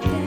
podcast.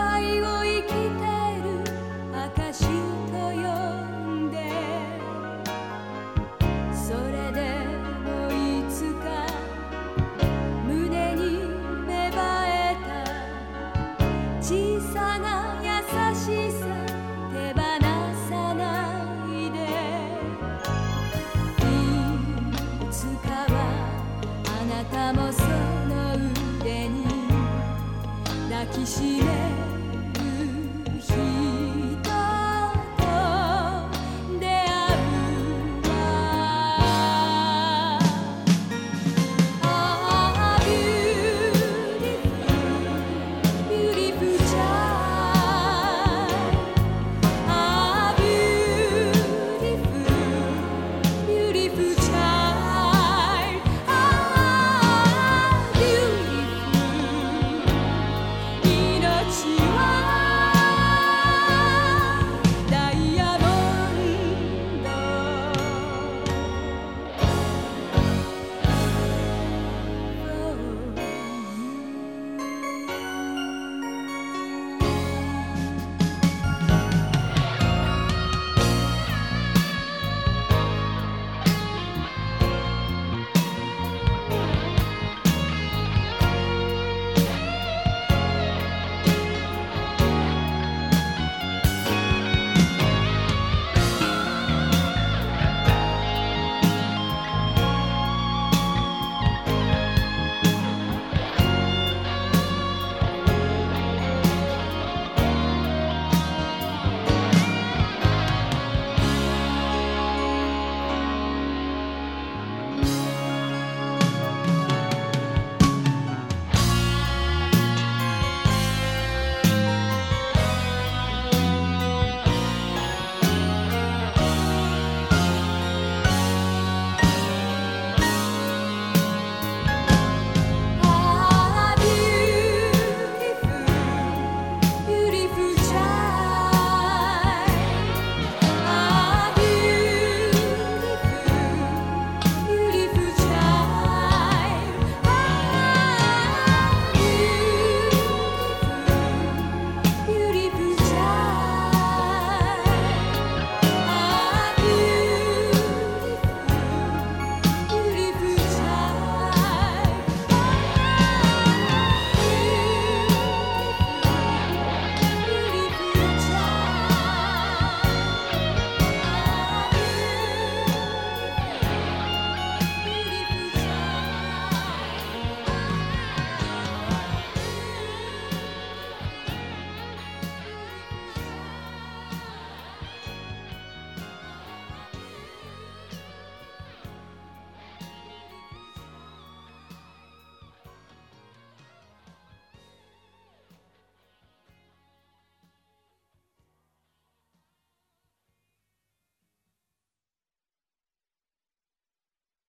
愛を生きてる証と呼んで。それでもいつか胸に芽生えた小さな優しさ手放さないで。いつかはあなたもその腕に抱きしめ